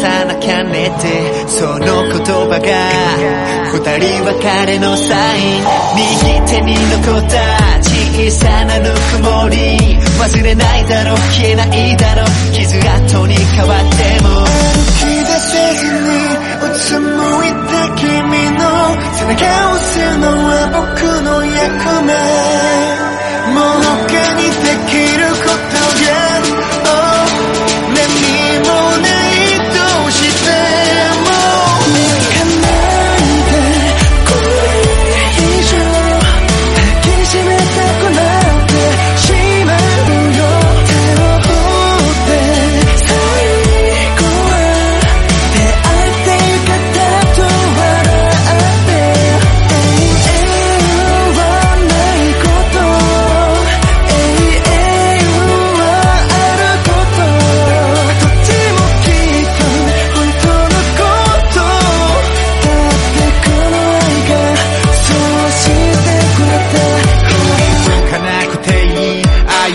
さなかねてその言葉が二人別れのサイン。右手に残った小さなぬくもり。忘れないだろう消えないだろう。傷跡に変わって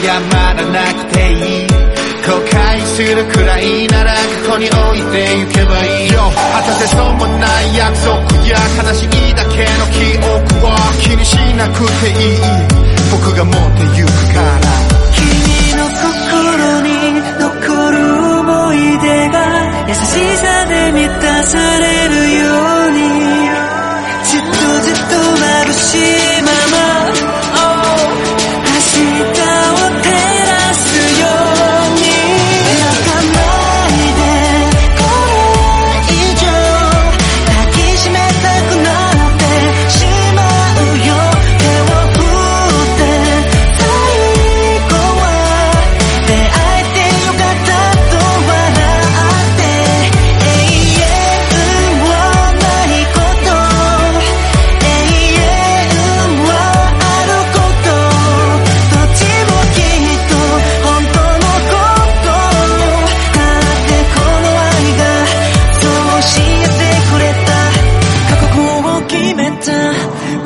謝らなくていい後悔するくらいなら過去に置いてゆけばいいよ。果たせそうもない約束や悲しみだけの記憶は気にしなくていい。僕が持ってゆくから。君の心に残る思い出が優しさで満たされ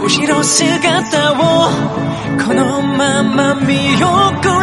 後ろ姿をこのまま見送